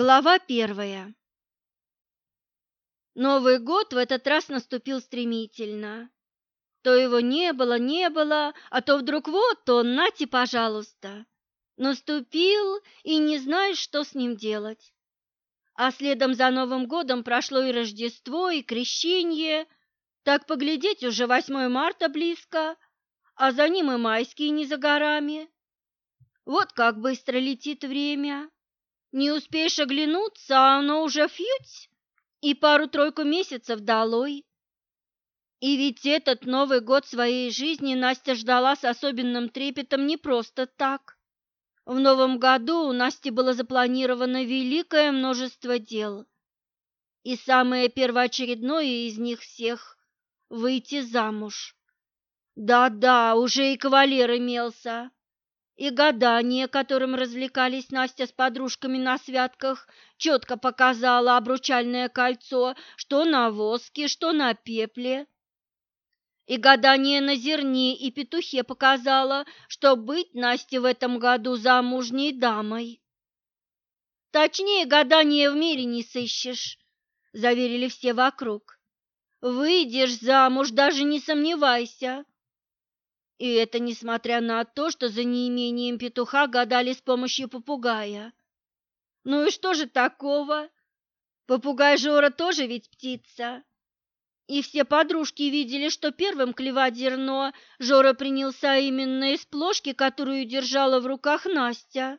Глава первая. Новый год в этот раз наступил стремительно. То его не было, не было, а то вдруг вот он, нате, пожалуйста. Наступил, и не знаешь, что с ним делать. А следом за Новым годом прошло и Рождество, и Крещение. Так поглядеть, уже 8 марта близко, а за ним и майские не за горами. Вот как быстро летит время. Не успеешь оглянуться, а оно уже фьють, и пару-тройку месяцев долой. И ведь этот Новый год своей жизни Настя ждала с особенным трепетом не просто так. В новом году у Насти было запланировано великое множество дел. И самое первоочередное из них всех – выйти замуж. Да-да, уже и кавалер имелся. И гадание, которым развлекались Настя с подружками на святках, четко показало обручальное кольцо, что на воске, что на пепле. И гадание на зерне и петухе показало, что быть Насте в этом году замужней дамой. Точнее, гадание в мире не сыщешь, заверили все вокруг. Выйдешь замуж, даже не сомневайся. И это несмотря на то, что за неимением петуха гадали с помощью попугая. Ну и что же такого? Попугай Жора тоже ведь птица. И все подружки видели, что первым клевать зерно Жора принялся именно из плошки, которую держала в руках Настя.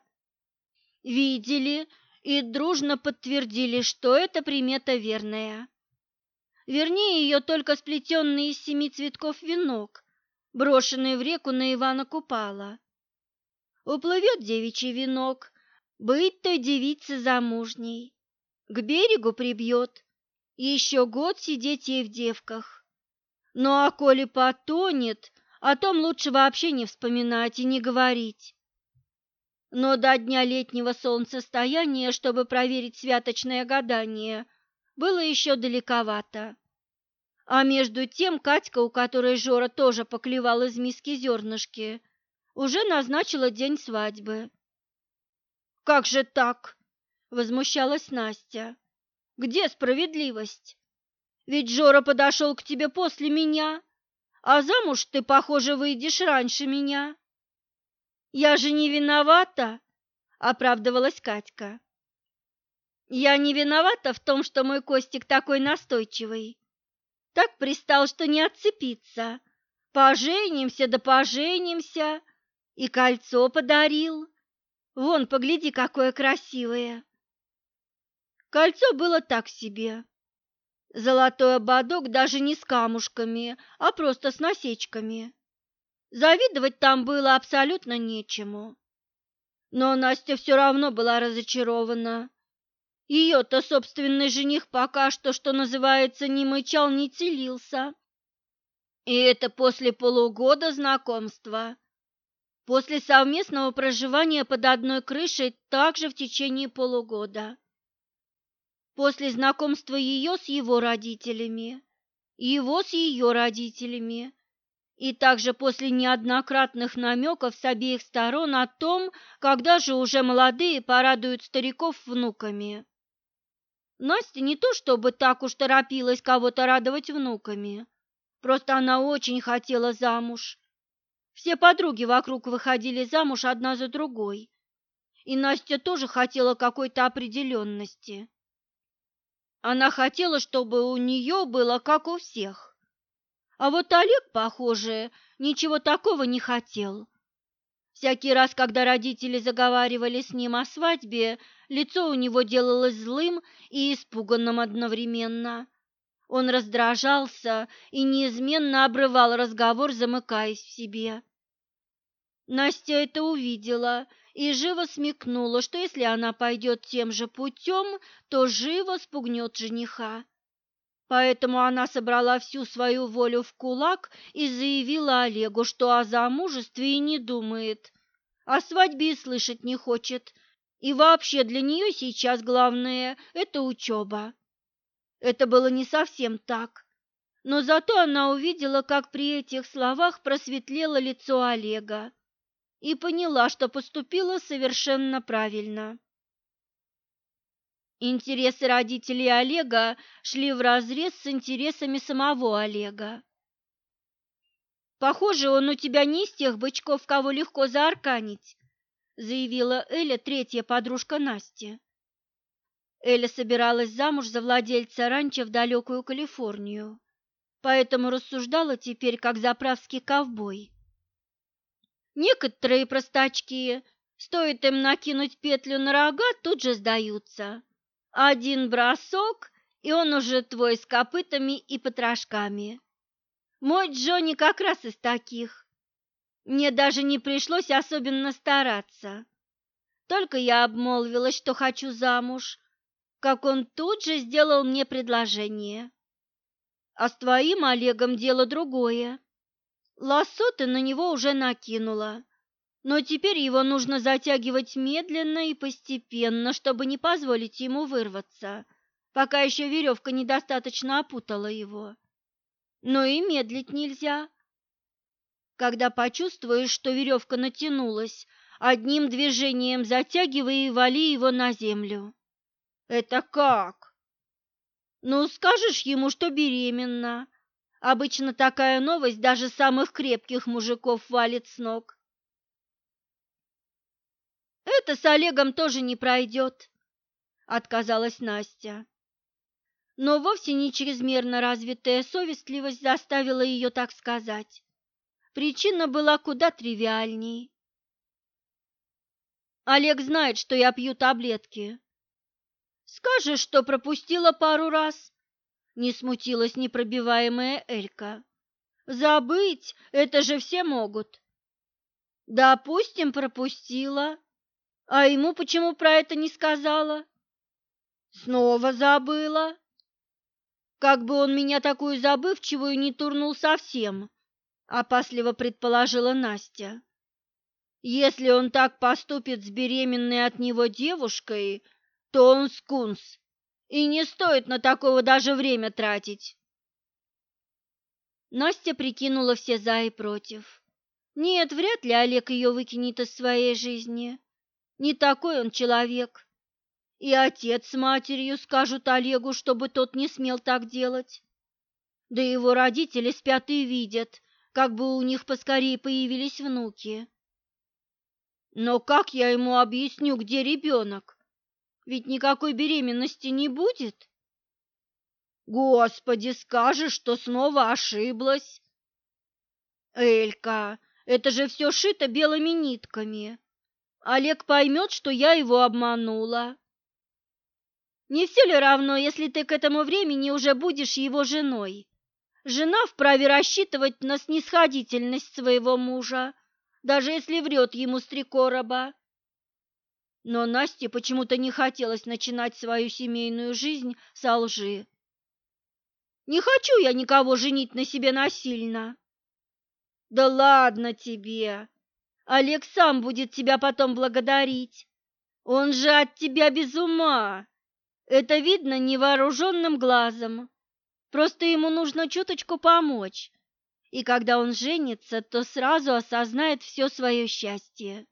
Видели и дружно подтвердили, что это примета верная. Вернее, ее только сплетенный из семи цветков венок, брошенный в реку на Ивана Купала. Уплывет девичий венок, быть той девице замужней, к берегу прибьет, еще год сидеть ей в девках. Ну а коли потонет, о том лучше вообще не вспоминать и не говорить. Но до дня летнего солнцестояния, чтобы проверить святочное гадание, было еще далековато. А между тем Катька, у которой Жора тоже поклевал из миски зернышки, уже назначила день свадьбы. «Как же так?» – возмущалась Настя. «Где справедливость? Ведь Жора подошел к тебе после меня, а замуж ты, похоже, выйдешь раньше меня». «Я же не виновата», – оправдывалась Катька. «Я не виновата в том, что мой Костик такой настойчивый. Так пристал, что не отцепиться. Поженимся да поженимся. И кольцо подарил. Вон, погляди, какое красивое. Кольцо было так себе. Золотой ободок даже не с камушками, а просто с насечками. Завидовать там было абсолютно нечему. Но Настя все равно была разочарована. Ее-то собственный жених пока что, что называется, не мычал, не целился. И это после полугода знакомства. После совместного проживания под одной крышей также в течение полугода. После знакомства ее с его родителями, его с ее родителями, и также после неоднократных намеков с обеих сторон о том, когда же уже молодые порадуют стариков внуками. Настя не то чтобы так уж торопилась кого-то радовать внуками, просто она очень хотела замуж. Все подруги вокруг выходили замуж одна за другой, и Настя тоже хотела какой-то определенности. Она хотела, чтобы у нее было как у всех. А вот Олег, похоже, ничего такого не хотел. Всякий раз, когда родители заговаривали с ним о свадьбе, лицо у него делалось злым и испуганным одновременно. Он раздражался и неизменно обрывал разговор, замыкаясь в себе. Настя это увидела и живо смекнула, что если она пойдет тем же путем, то живо спугнет жениха. Поэтому она собрала всю свою волю в кулак и заявила Олегу, что о замужестве и не думает, о свадьбе и слышать не хочет, и вообще для нее сейчас главное – это учеба. Это было не совсем так, но зато она увидела, как при этих словах просветлело лицо Олега и поняла, что поступила совершенно правильно. Интересы родителей Олега шли вразрез с интересами самого Олега. «Похоже, он у тебя не из тех бычков, кого легко заарканить», заявила Эля, третья подружка Насти. Эля собиралась замуж за владельца ранчо в далекую Калифорнию, поэтому рассуждала теперь как заправский ковбой. Некоторые простачки, стоит им накинуть петлю на рога, тут же сдаются. Один бросок, и он уже твой с копытами и потрошками. Мой Джонни как раз из таких. Мне даже не пришлось особенно стараться. Только я обмолвилась, что хочу замуж, как он тут же сделал мне предложение. А с твоим Олегом дело другое. Лассо ты на него уже накинула, но теперь его нужно затягивать медленно и постепенно, чтобы не позволить ему вырваться, пока еще веревка недостаточно опутала его. Но и медлить нельзя. Когда почувствуешь, что веревка натянулась, одним движением затягивай и вали его на землю. Это как? Ну, скажешь ему, что беременна. Обычно такая новость даже самых крепких мужиков валит с ног. Это с Олегом тоже не пройдет, отказалась Настя. Но вовсе не чрезмерно развитая совестливость заставила ее так сказать. Причина была куда тривиальней. Олег знает, что я пью таблетки. Скажешь, что пропустила пару раз. Не смутилась непробиваемая Элька. Забыть это же все могут. Допустим, пропустила. А ему почему про это не сказала? Снова забыла. Как бы он меня такую забывчивую не турнул совсем, опасливо предположила Настя. Если он так поступит с беременной от него девушкой, то он скунс, и не стоит на такого даже время тратить. Настя прикинула все за и против. Нет, вряд ли Олег ее выкинет из своей жизни. Не такой он человек. И отец с матерью скажут Олегу, чтобы тот не смел так делать. Да его родители спят и видят, как бы у них поскорее появились внуки. Но как я ему объясню, где ребенок? Ведь никакой беременности не будет. Господи, скажешь, что снова ошиблась. Элька, это же все шито белыми нитками. Олег поймет, что я его обманула. Не все ли равно, если ты к этому времени уже будешь его женой? Жена вправе рассчитывать на снисходительность своего мужа, даже если врет ему с три короба. Но Насте почему-то не хотелось начинать свою семейную жизнь со лжи. «Не хочу я никого женить на себе насильно». «Да ладно тебе!» Олег сам будет тебя потом благодарить. Он же от тебя без ума. Это видно невооруженным глазом. Просто ему нужно чуточку помочь. И когда он женится, то сразу осознает все свое счастье.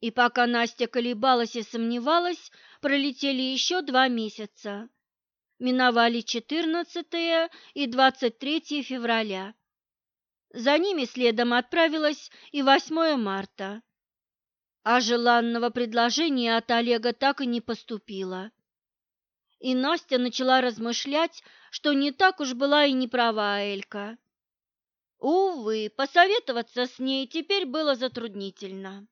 И пока Настя колебалась и сомневалась, пролетели еще два месяца. Миновали 14 и 23 февраля. За ними следом отправилась и 8 марта. А желанного предложения от Олега так и не поступило. И Настя начала размышлять, что не так уж была и не права Элька. Увы, посоветоваться с ней теперь было затруднительно.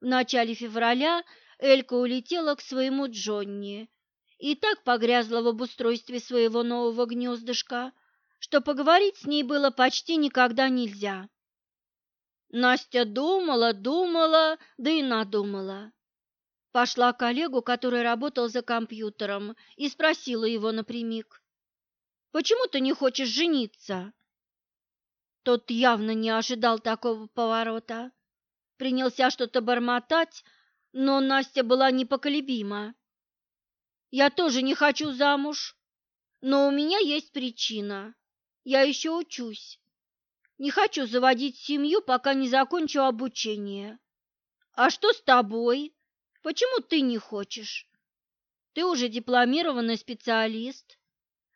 В начале февраля Элька улетела к своему Джонни и так погрязла в обустройстве своего нового гнездышка, что поговорить с ней было почти никогда нельзя. Настя думала, думала, да и надумала. Пошла к коллегу, который работал за компьютером, и спросила его напрямик. «Почему ты не хочешь жениться?» Тот явно не ожидал такого поворота. Принялся что-то бормотать, но Настя была непоколебима. «Я тоже не хочу замуж, но у меня есть причина. Я еще учусь. Не хочу заводить семью, пока не закончу обучение. А что с тобой? Почему ты не хочешь? Ты уже дипломированный специалист,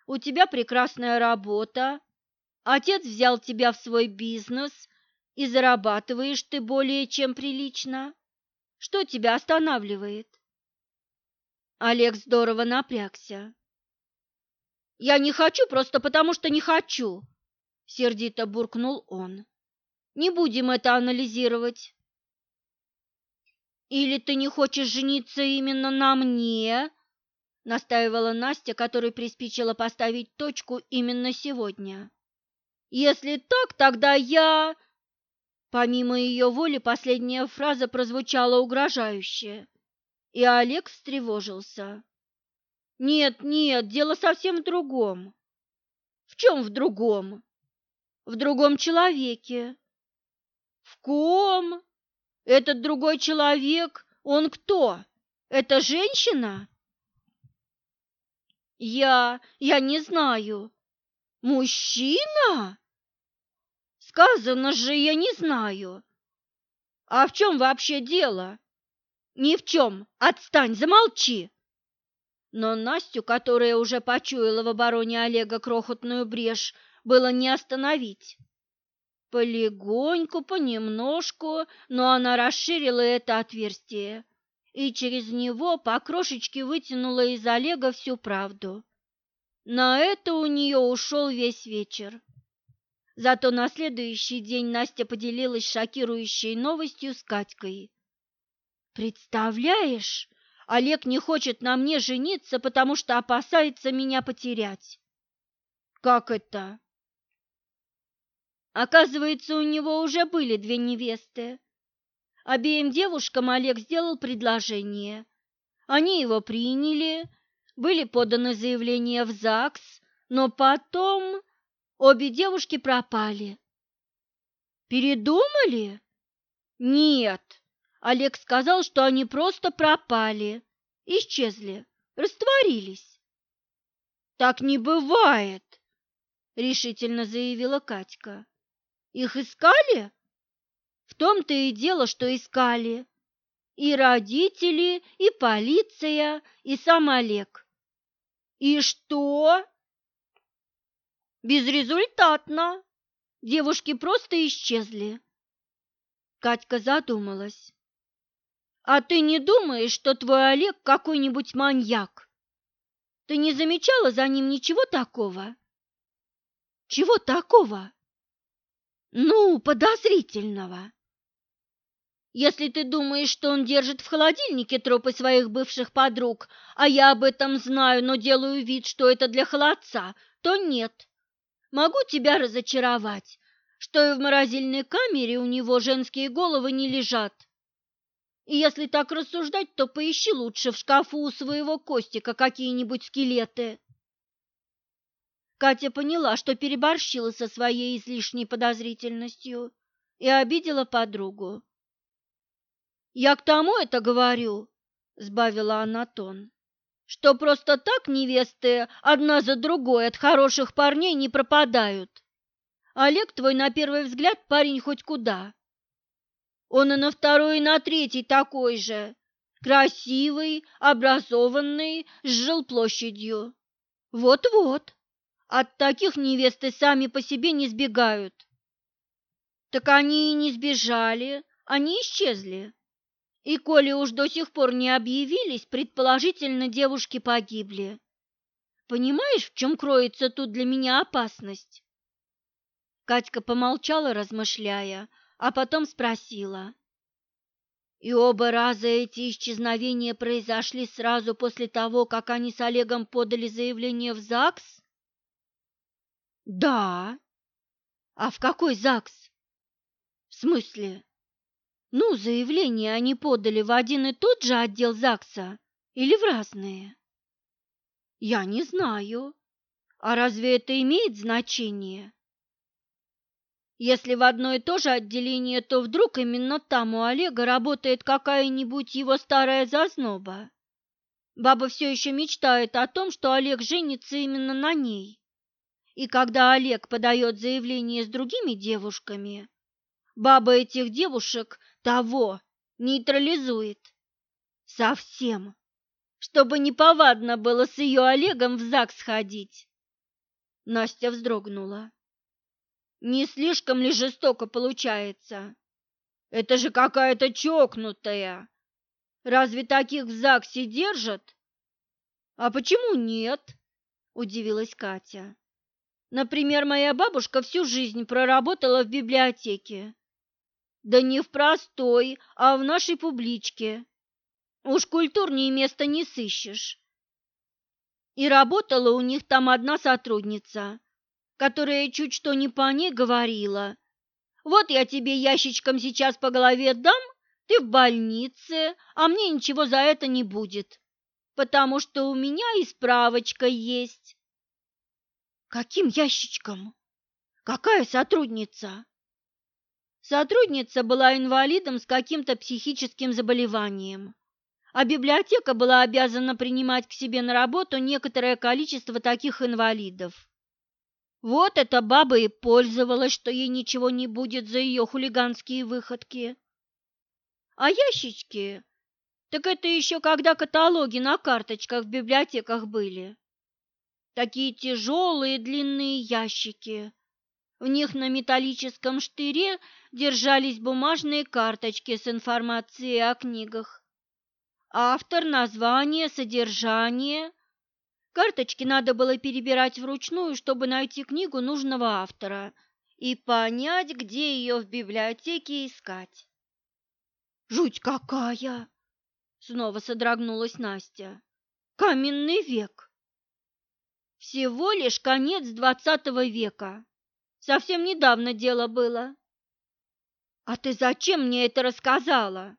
у тебя прекрасная работа, отец взял тебя в свой бизнес, и зарабатываешь ты более чем прилично. Что тебя останавливает? Олег здорово напрягся. Я не хочу просто потому, что не хочу, сердито буркнул он. Не будем это анализировать. Или ты не хочешь жениться именно на мне? настаивала Настя, которой приспичило поставить точку именно сегодня. Если так, тогда я Помимо ее воли последняя фраза прозвучала угрожающе, и Олег встревожился. Нет, нет, дело совсем в другом. В чем в другом? В другом человеке. В ком? Этот другой человек, он кто? Это женщина? Я, я не знаю. Мужчина? Сказано же, я не знаю. А в чем вообще дело? Ни в чем. Отстань, замолчи. Но Настю, которая уже почуяла в обороне Олега крохотную брешь, было не остановить. Полегоньку, понемножку, но она расширила это отверстие и через него по крошечке вытянула из Олега всю правду. На это у нее ушел весь вечер. Зато на следующий день Настя поделилась шокирующей новостью с Катькой. «Представляешь, Олег не хочет на мне жениться, потому что опасается меня потерять. Как это? Оказывается, у него уже были две невесты. Обеим девушкам Олег сделал предложение. Они его приняли, были поданы заявления в ЗАГС, но потом обе девушки пропали. Передумали? Нет, Олег сказал, что они просто пропали, исчезли, растворились. Так не бывает, решительно заявила Катька. Их искали? В том-то и дело, что искали. И родители, и полиция, и сам Олег. И что? Безрезультатно. Девушки просто исчезли. Катька задумалась. А ты не думаешь, что твой Олег какой-нибудь маньяк? Ты не замечала за ним ничего такого? Чего такого? Ну, подозрительного. Если ты думаешь, что он держит в холодильнике трупы своих бывших подруг, а я об этом знаю, но делаю вид, что это для холодца, то нет. Могу тебя разочаровать, что и в морозильной камере у него женские головы не лежат. И если так рассуждать, то поищи лучше в шкафу у своего Костика какие-нибудь скелеты. Катя поняла, что переборщила со своей излишней подозрительностью и обидела подругу. «Я к тому это говорю», — сбавила она тон, «что просто так невесты одна за другой от хороших парней не пропадают. Олег твой, на первый взгляд, парень хоть куда, он и на второй, и на третий такой же. Красивый, образованный, с жилплощадью. Вот-вот. От таких невесты сами по себе не сбегают. Так они и не сбежали, они исчезли. И коли уж до сих пор не объявились, предположительно, девушки погибли. Понимаешь, в чем кроется тут для меня опасность? Катька помолчала, размышляя, а потом спросила. И оба раза эти исчезновения произошли сразу после того, как они с Олегом подали заявление в ЗАГС? Да. А в какой ЗАГС? В смысле? Ну, заявление они подали в один и тот же отдел ЗАГСа или в разные? Я не знаю. А разве это имеет значение? Если в одно и то же отделение, то вдруг именно там у Олега работает какая-нибудь его старая зазноба. Баба все еще мечтает о том, что Олег женится именно на ней. И когда Олег подает заявление с другими девушками, баба этих девушек того нейтрализует. Совсем. Чтобы неповадно было с ее Олегом в ЗАГС ходить. Настя вздрогнула. Не слишком ли жестоко получается? Это же какая-то чокнутая. Разве таких в ЗАГСе держат? А почему нет? Удивилась Катя. Например, моя бабушка всю жизнь проработала в библиотеке. Да не в простой, а в нашей публичке. Уж культурнее места не сыщешь. И работала у них там одна сотрудница, которая чуть что не по ней говорила. Вот я тебе ящичком сейчас по голове дам, ты в больнице, а мне ничего за это не будет, потому что у меня и справочка есть. Каким ящичком? Какая сотрудница? Сотрудница была инвалидом с каким-то психическим заболеванием, а библиотека была обязана принимать к себе на работу некоторое количество таких инвалидов. Вот эта баба и пользовалась, что ей ничего не будет за ее хулиганские выходки. А ящички? Так это еще когда каталоги на карточках в библиотеках были. Такие тяжелые длинные ящики. В них на металлическом штыре держались бумажные карточки с информацией о книгах. Автор, название, содержание. Карточки надо было перебирать вручную, чтобы найти книгу нужного автора и понять, где ее в библиотеке искать. Жуть какая! Снова содрогнулась Настя. Каменный век. Всего лишь конец двадцатого века. Совсем недавно дело было. А ты зачем мне это рассказала?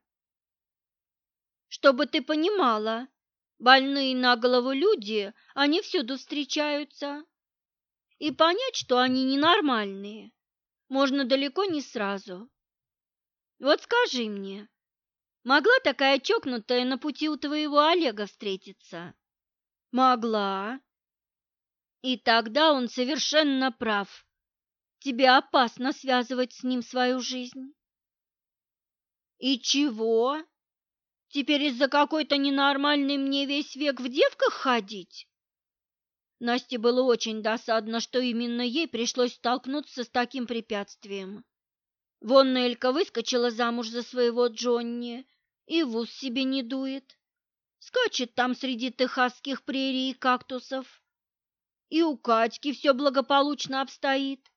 Чтобы ты понимала, больные на голову люди, они всюду встречаются. И понять, что они ненормальные, можно далеко не сразу. Вот скажи мне, Могла такая чокнутая на пути у твоего Олега встретиться? Могла. И тогда он совершенно прав. Тебе опасно связывать с ним свою жизнь. И чего? Теперь из-за какой-то ненормальной мне весь век в девках ходить? Насте было очень досадно, что именно ей пришлось столкнуться с таким препятствием. Вон Нелька выскочила замуж за своего Джонни и в ус себе не дует. Скачет там среди техасских прерий и кактусов. И у Катьки все благополучно обстоит.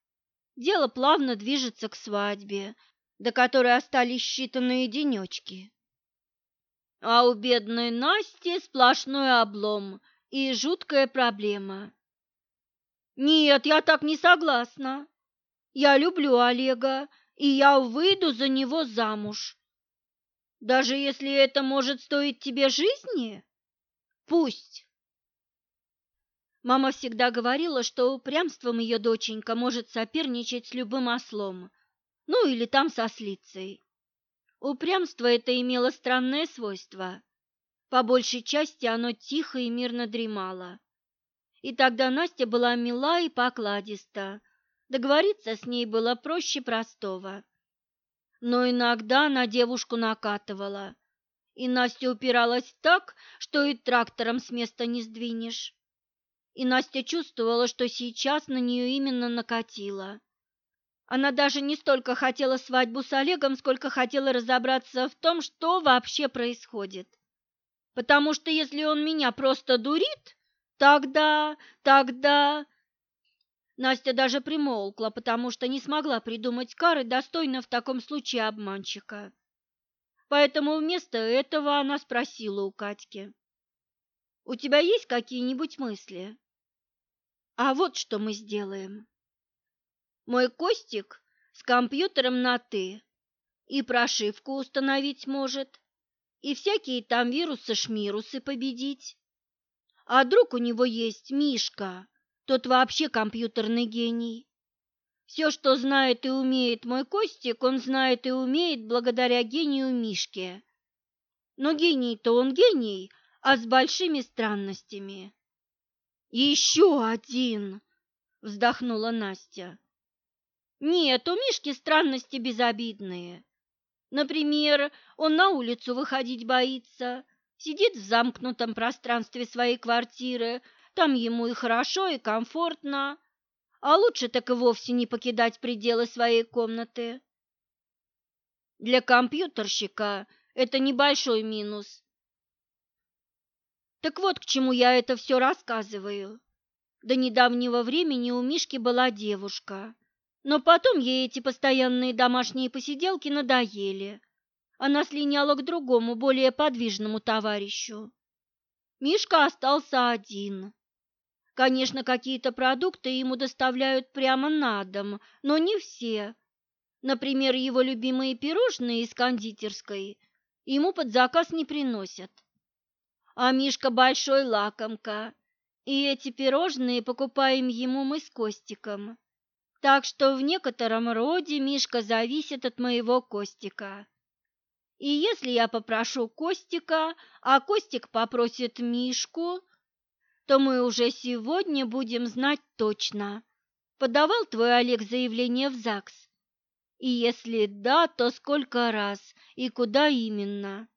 Дело плавно движется к свадьбе, до которой остались считанные денечки. А у бедной Насти сплошной облом и жуткая проблема. Нет, я так не согласна. Я люблю Олега и я выйду за него замуж. Даже если это может стоить тебе жизни? Пусть. Мама всегда говорила, что упрямством ее доченька может соперничать с любым ослом, ну или там со слицей. Упрямство это имело странное свойство. По большей части оно тихо и мирно дремало. И тогда Настя была мила и покладиста, Договориться с ней было проще простого. Но иногда на девушку накатывала, и Настя упиралась так, что и трактором с места не сдвинешь. И Настя чувствовала, что сейчас на нее именно накатило. Она даже не столько хотела свадьбу с Олегом, сколько хотела разобраться в том, что вообще происходит. Потому что если он меня просто дурит, тогда, тогда Настя даже примолкла, потому что не смогла придумать кары, достойно в таком случае обманщика. Поэтому вместо этого она спросила у Катьки. «У тебя есть какие-нибудь мысли?» «А вот что мы сделаем. Мой Костик с компьютером на «ты» и прошивку установить может, и всякие там вирусы-шмирусы победить. А друг у него есть Мишка, тот вообще компьютерный гений. Все, что знает и умеет мой Костик, он знает и умеет благодаря гению Мишке. Но гений-то он гений, а с большими странностями. «Еще один!» – вздохнула Настя. «Нет, у Мишки странности безобидные. Например, он на улицу выходить боится, Сидит в замкнутом пространстве своей квартиры, там ему и хорошо, и комфортно, а лучше так и вовсе не покидать пределы своей комнаты. Для компьютерщика это небольшой минус. Так вот, к чему я это все рассказываю. До недавнего времени у Мишки была девушка, но потом ей эти постоянные домашние посиделки надоели. Она слиняла к другому, более подвижному товарищу. Мишка остался один. Конечно, какие-то продукты ему доставляют прямо на дом, но не все. Например, его любимые пирожные из кондитерской ему под заказ не приносят. А Мишка большой лакомка, и эти пирожные покупаем ему мы с Костиком. Так что в некотором роде Мишка зависит от моего Костика. И если я попрошу Костика, а Костик попросит Мишку, то мы уже сегодня будем знать точно, подавал твой Олег заявление в ЗАГС и если да, то сколько раз и куда именно?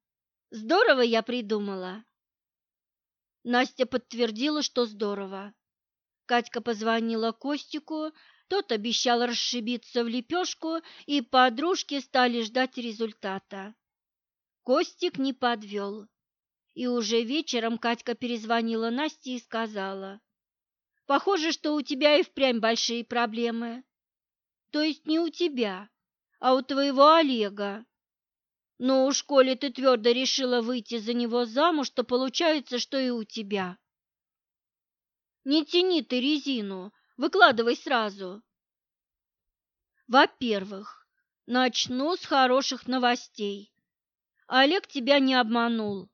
Здорово я придумала. Настя подтвердила, что здорово. Катька позвонила Костику, тот обещал расшибиться в лепешку, и подружки стали ждать результата. Костик не подвел. И уже вечером Катька перезвонила Насте и сказала, «Похоже, что у тебя и впрямь большие проблемы. То есть не у тебя, а у твоего Олега. Но уж коли ты твердо решила выйти за него замуж, то получается, что и у тебя. Не тяни ты резину, выкладывай сразу. Во-первых, начну с хороших новостей. Олег тебя не обманул.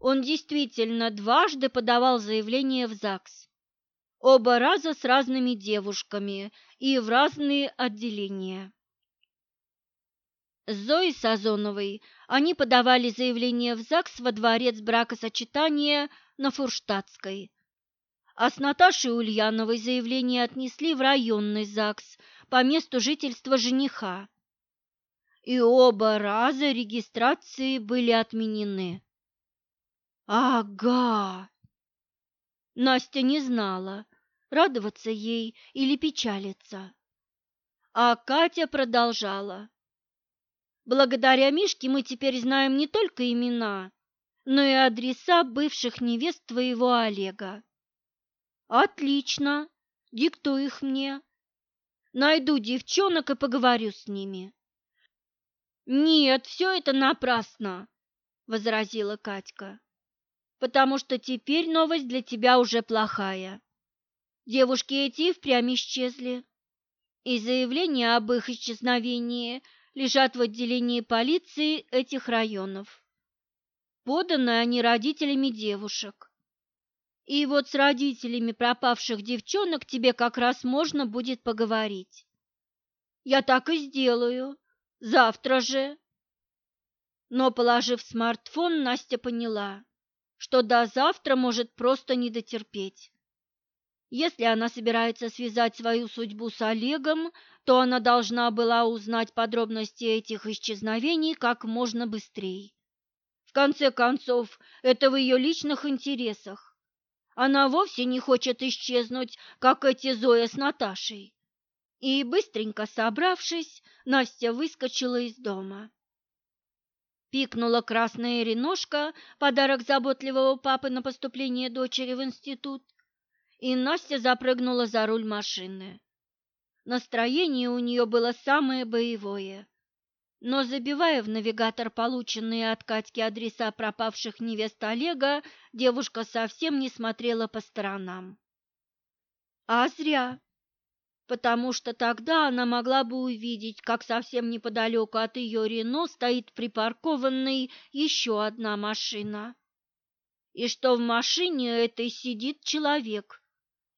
Он действительно дважды подавал заявление в ЗАГС. Оба раза с разными девушками и в разные отделения. С Зоей Сазоновой они подавали заявление в ЗАГС во дворец бракосочетания на Фурштадтской. А с Наташей Ульяновой заявление отнесли в районный ЗАГС по месту жительства жениха. И оба раза регистрации были отменены. Ага! Настя не знала, радоваться ей или печалиться. А Катя продолжала. Благодаря Мишке мы теперь знаем не только имена, но и адреса бывших невест твоего Олега. Отлично, диктуй их мне. Найду девчонок и поговорю с ними. Нет, все это напрасно, возразила Катька. Потому что теперь новость для тебя уже плохая. Девушки эти впрямь исчезли. И заявление об их исчезновении – лежат в отделении полиции этих районов. Поданы они родителями девушек. И вот с родителями пропавших девчонок тебе как раз можно будет поговорить. Я так и сделаю. Завтра же. Но, положив смартфон, Настя поняла, что до завтра может просто не дотерпеть. Если она собирается связать свою судьбу с Олегом, то она должна была узнать подробности этих исчезновений как можно быстрее. В конце концов, это в ее личных интересах. Она вовсе не хочет исчезнуть, как эти Зоя с Наташей. И, быстренько собравшись, Настя выскочила из дома. Пикнула красная реношка, подарок заботливого папы на поступление дочери в институт, и Настя запрыгнула за руль машины. Настроение у нее было самое боевое. Но забивая в навигатор полученные от Катьки адреса пропавших невест Олега, девушка совсем не смотрела по сторонам. А зря, потому что тогда она могла бы увидеть, как совсем неподалеку от ее Рено стоит припаркованной еще одна машина. И что в машине этой сидит человек,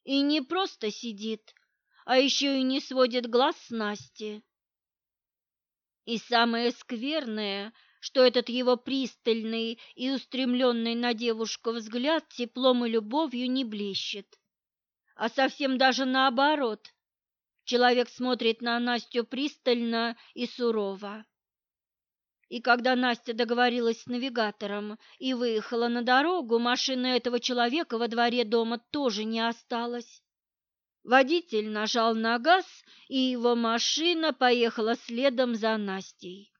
и не просто сидит, а еще и не сводит глаз с Насти. И самое скверное, что этот его пристальный и устремленный на девушку взгляд теплом и любовью не блещет, а совсем даже наоборот. Человек смотрит на Настю пристально и сурово. И когда Настя договорилась с навигатором и выехала на дорогу, машины этого человека во дворе дома тоже не осталось. Водитель нажал на газ, и его машина поехала следом за Настей.